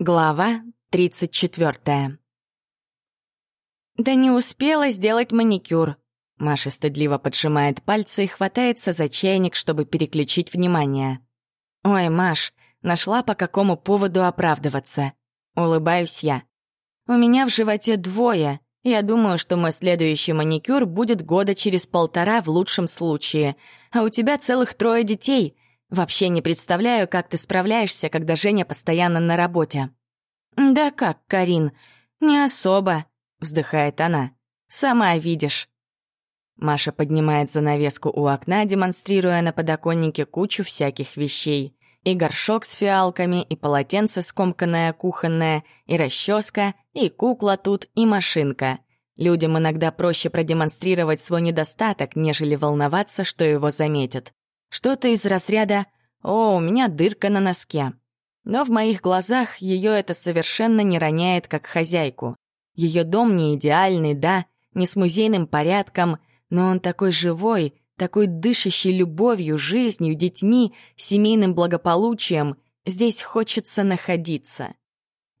Глава 34 «Да не успела сделать маникюр». Маша стыдливо поджимает пальцы и хватается за чайник, чтобы переключить внимание. «Ой, Маш, нашла по какому поводу оправдываться». Улыбаюсь я. «У меня в животе двое. Я думаю, что мой следующий маникюр будет года через полтора в лучшем случае. А у тебя целых трое детей. Вообще не представляю, как ты справляешься, когда Женя постоянно на работе. Да как, Карин, не особо, вздыхает она. Сама видишь. Маша поднимает занавеску у окна, демонстрируя на подоконнике кучу всяких вещей. И горшок с фиалками, и полотенце скомканное кухонное, и расческа, и кукла тут, и машинка. Людям иногда проще продемонстрировать свой недостаток, нежели волноваться, что его заметят. Что-то из разряда «О, у меня дырка на носке». Но в моих глазах ее это совершенно не роняет как хозяйку. Ее дом не идеальный, да, не с музейным порядком, но он такой живой, такой дышащий любовью, жизнью, детьми, семейным благополучием. Здесь хочется находиться.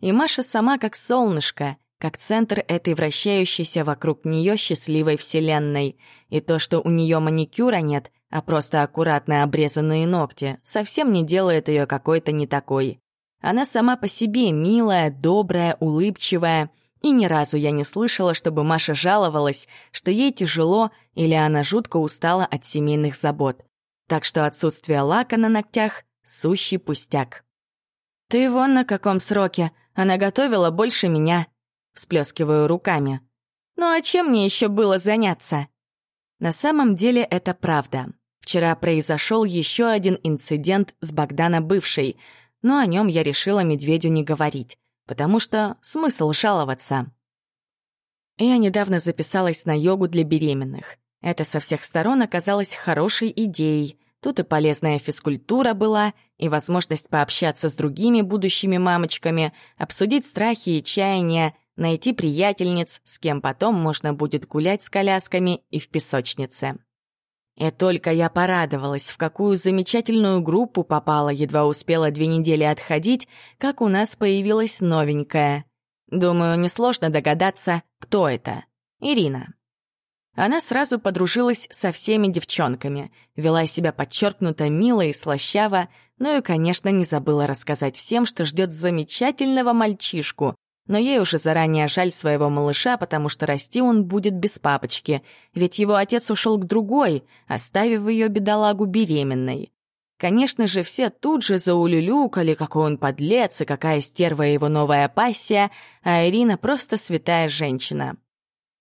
И Маша сама как солнышко, как центр этой вращающейся вокруг нее счастливой вселенной. И то, что у нее маникюра нет, а просто аккуратно обрезанные ногти, совсем не делает ее какой-то не такой. Она сама по себе милая, добрая, улыбчивая, и ни разу я не слышала, чтобы Маша жаловалась, что ей тяжело или она жутко устала от семейных забот. Так что отсутствие лака на ногтях — сущий пустяк. «Ты вон на каком сроке, она готовила больше меня», — всплескиваю руками. «Ну а чем мне еще было заняться?» На самом деле это правда. Вчера произошел еще один инцидент с Богдана бывшей, но о нем я решила медведю не говорить, потому что смысл жаловаться. Я недавно записалась на йогу для беременных. Это со всех сторон оказалось хорошей идеей. Тут и полезная физкультура была, и возможность пообщаться с другими будущими мамочками, обсудить страхи и чаяния, найти приятельниц, с кем потом можно будет гулять с колясками и в песочнице. И только я порадовалась, в какую замечательную группу попала, едва успела две недели отходить, как у нас появилась новенькая. Думаю, несложно догадаться, кто это. Ирина. Она сразу подружилась со всеми девчонками, вела себя подчеркнуто мило и слащаво, ну и, конечно, не забыла рассказать всем, что ждет замечательного мальчишку, но ей уже заранее жаль своего малыша, потому что расти он будет без папочки, ведь его отец ушел к другой, оставив ее бедолагу беременной. Конечно же, все тут же заулюлюкали, какой он подлец и какая стерва его новая пассия, а Ирина просто святая женщина.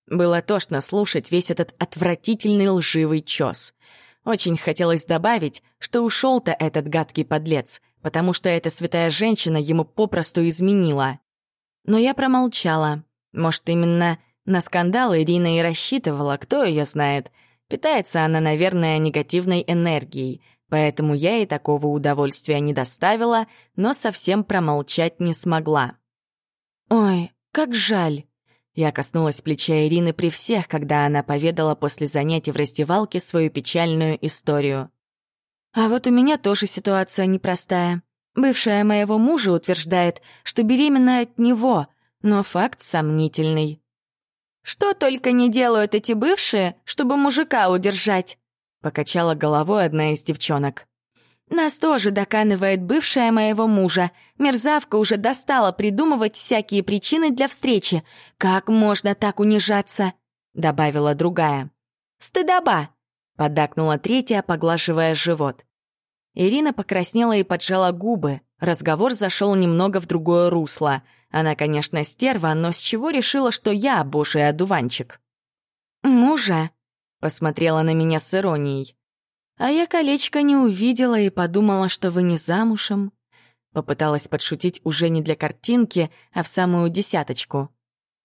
Было тошно слушать весь этот отвратительный лживый чёс. Очень хотелось добавить, что ушел-то этот гадкий подлец, потому что эта святая женщина ему попросту изменила. Но я промолчала. Может, именно на скандал Ирина и рассчитывала, кто ее знает. Питается она, наверное, негативной энергией, поэтому я ей такого удовольствия не доставила, но совсем промолчать не смогла. «Ой, как жаль!» Я коснулась плеча Ирины при всех, когда она поведала после занятий в раздевалке свою печальную историю. «А вот у меня тоже ситуация непростая. Бывшая моего мужа утверждает, что беременна от него, но факт сомнительный. «Что только не делают эти бывшие, чтобы мужика удержать?» — покачала головой одна из девчонок. «Нас тоже доканывает бывшая моего мужа. Мерзавка уже достала придумывать всякие причины для встречи. Как можно так унижаться?» — добавила другая. «Стыдоба!» — поддакнула третья, поглаживая живот. Ирина покраснела и поджала губы. Разговор зашел немного в другое русло. Она, конечно, стерва, но с чего решила, что я божий одуванчик? «Мужа?» — посмотрела на меня с иронией. «А я колечко не увидела и подумала, что вы не замужем». Попыталась подшутить уже не для картинки, а в самую десяточку.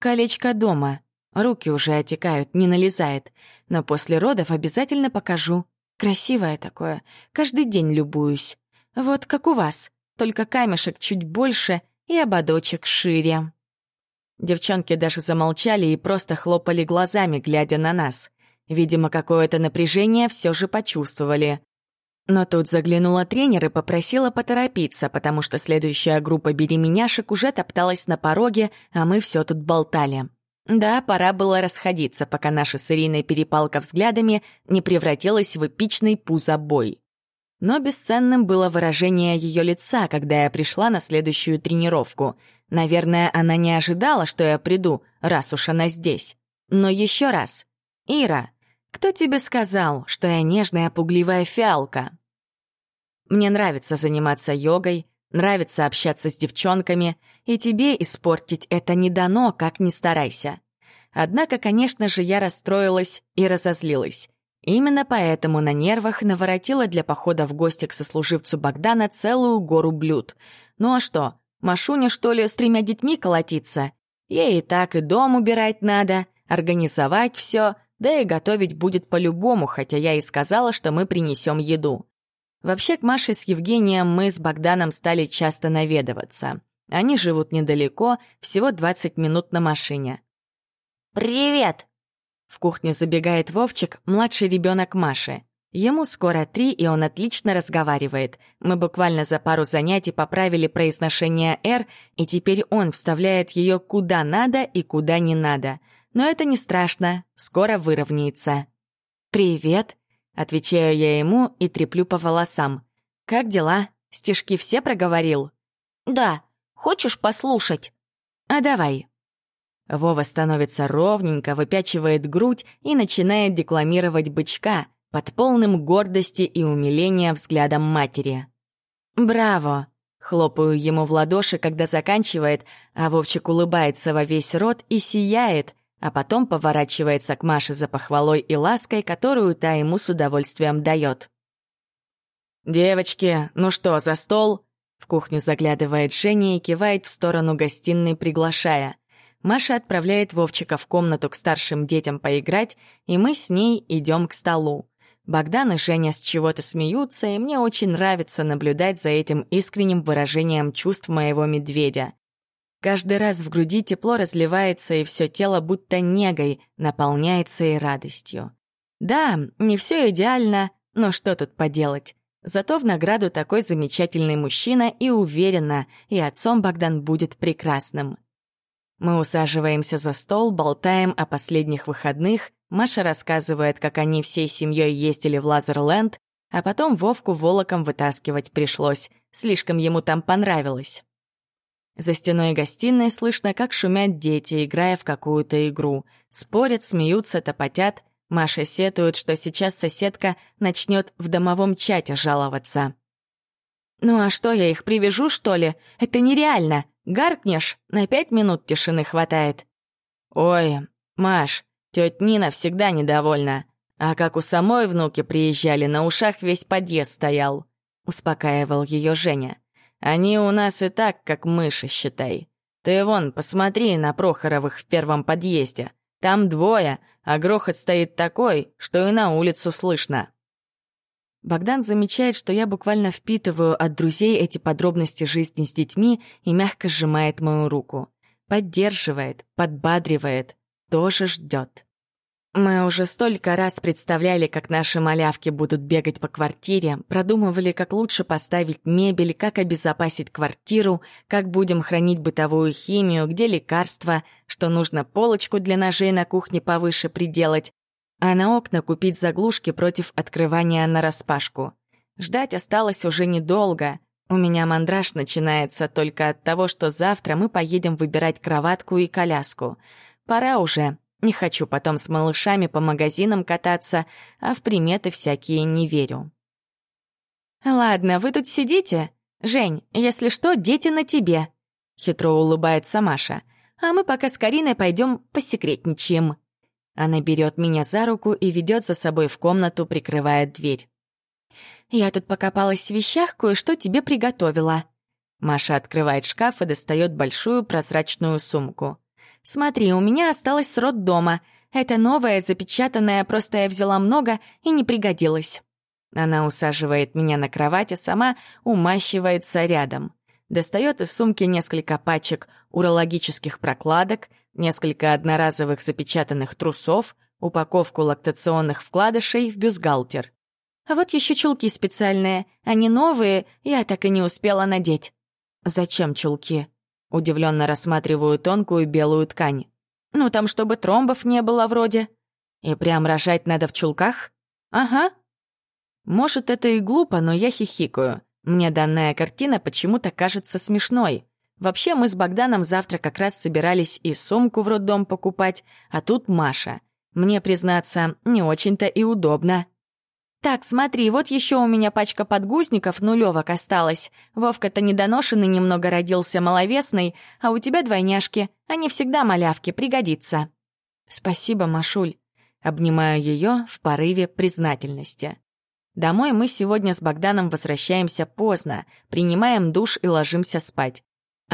«Колечко дома. Руки уже отекают, не налезает. Но после родов обязательно покажу. Красивое такое. Каждый день любуюсь. Вот как у вас, только камешек чуть больше и ободочек шире. Девчонки даже замолчали и просто хлопали глазами, глядя на нас. Видимо, какое-то напряжение все же почувствовали. Но тут заглянула тренер и попросила поторопиться, потому что следующая группа беременяшек уже топталась на пороге, а мы все тут болтали. Да, пора было расходиться, пока наша с Ириной перепалка взглядами не превратилась в эпичный пузобой. Но бесценным было выражение ее лица, когда я пришла на следующую тренировку. Наверное, она не ожидала, что я приду, раз уж она здесь. Но еще раз. «Ира, кто тебе сказал, что я нежная пугливая фиалка?» Мне нравится заниматься йогой, нравится общаться с девчонками, и тебе испортить это не дано, как ни старайся. Однако, конечно же, я расстроилась и разозлилась. Именно поэтому на нервах наворотила для похода в гости к сослуживцу Богдана целую гору блюд. Ну а что, Машуня, что ли, с тремя детьми колотиться? Ей и так и дом убирать надо, организовать все, да и готовить будет по-любому, хотя я и сказала, что мы принесем еду. Вообще, к Маше с Евгением мы с Богданом стали часто наведываться. Они живут недалеко, всего 20 минут на машине. «Привет!» В кухню забегает Вовчик, младший ребенок Маши. Ему скоро три, и он отлично разговаривает. Мы буквально за пару занятий поправили произношение «р», и теперь он вставляет ее куда надо и куда не надо. Но это не страшно, скоро выровняется. «Привет», — отвечаю я ему и треплю по волосам. «Как дела? Стишки все проговорил?» «Да. Хочешь послушать?» «А давай». Вова становится ровненько, выпячивает грудь и начинает декламировать бычка под полным гордости и умиления взглядом матери. «Браво!» — хлопаю ему в ладоши, когда заканчивает, а Вовчик улыбается во весь рот и сияет, а потом поворачивается к Маше за похвалой и лаской, которую та ему с удовольствием дает. «Девочки, ну что, за стол?» В кухню заглядывает Женя и кивает в сторону гостиной, приглашая. Маша отправляет Вовчика в комнату к старшим детям поиграть, и мы с ней идем к столу. Богдан и Женя с чего-то смеются, и мне очень нравится наблюдать за этим искренним выражением чувств моего медведя. Каждый раз в груди тепло разливается, и все тело будто негой наполняется и радостью. Да, не все идеально, но что тут поделать? Зато в награду такой замечательный мужчина и уверена, и отцом Богдан будет прекрасным. Мы усаживаемся за стол, болтаем о последних выходных, Маша рассказывает, как они всей семьей ездили в Лазерленд, а потом Вовку волоком вытаскивать пришлось, слишком ему там понравилось. За стеной гостиной слышно, как шумят дети, играя в какую-то игру. Спорят, смеются, топотят. Маша сетует, что сейчас соседка начнет в домовом чате жаловаться. «Ну а что, я их привяжу, что ли? Это нереально. Гаркнешь, на пять минут тишины хватает». «Ой, Маш, тетя Нина всегда недовольна. А как у самой внуки приезжали, на ушах весь подъезд стоял», — успокаивал ее Женя. «Они у нас и так, как мыши, считай. Ты вон, посмотри на Прохоровых в первом подъезде. Там двое, а грохот стоит такой, что и на улицу слышно». Богдан замечает, что я буквально впитываю от друзей эти подробности жизни с детьми и мягко сжимает мою руку. Поддерживает, подбадривает, тоже ждет. Мы уже столько раз представляли, как наши малявки будут бегать по квартире, продумывали, как лучше поставить мебель, как обезопасить квартиру, как будем хранить бытовую химию, где лекарства, что нужно полочку для ножей на кухне повыше приделать, а на окна купить заглушки против открывания нараспашку. Ждать осталось уже недолго. У меня мандраж начинается только от того, что завтра мы поедем выбирать кроватку и коляску. Пора уже. Не хочу потом с малышами по магазинам кататься, а в приметы всякие не верю. «Ладно, вы тут сидите? Жень, если что, дети на тебе», — хитро улыбается Маша. «А мы пока с Кариной пойдем посекретничаем». Она берет меня за руку и ведет за собой в комнату, прикрывая дверь. «Я тут покопалась в вещах, кое-что тебе приготовила». Маша открывает шкаф и достает большую прозрачную сумку. «Смотри, у меня осталось с роддома. Это новое, запечатанное, просто я взяла много и не пригодилось». Она усаживает меня на кровать, а сама умащивается рядом. Достает из сумки несколько пачек урологических прокладок — несколько одноразовых запечатанных трусов, упаковку лактационных вкладышей в бюстгальтер. А вот еще чулки специальные. Они новые, я так и не успела надеть. Зачем чулки? Удивленно рассматриваю тонкую белую ткань. Ну, там, чтобы тромбов не было вроде. И прям рожать надо в чулках? Ага. Может, это и глупо, но я хихикаю. Мне данная картина почему-то кажется смешной. Вообще, мы с Богданом завтра как раз собирались и сумку в роддом покупать, а тут Маша. Мне, признаться, не очень-то и удобно. «Так, смотри, вот еще у меня пачка подгузников нулевок осталась. Вовка-то недоношенный немного родился, маловесный, а у тебя двойняшки. Они всегда малявки, пригодится». «Спасибо, Машуль». Обнимаю ее в порыве признательности. Домой мы сегодня с Богданом возвращаемся поздно, принимаем душ и ложимся спать.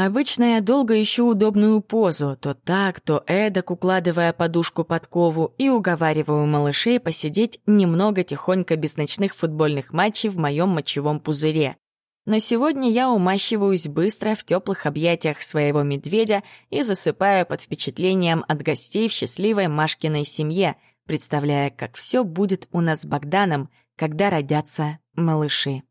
Обычно я долго ищу удобную позу, то так, то эдак, укладывая подушку под кову, и уговариваю малышей посидеть немного тихонько без ночных футбольных матчей в моем мочевом пузыре. Но сегодня я умащиваюсь быстро в теплых объятиях своего медведя и засыпаю под впечатлением от гостей в счастливой Машкиной семье, представляя, как все будет у нас с Богданом, когда родятся малыши.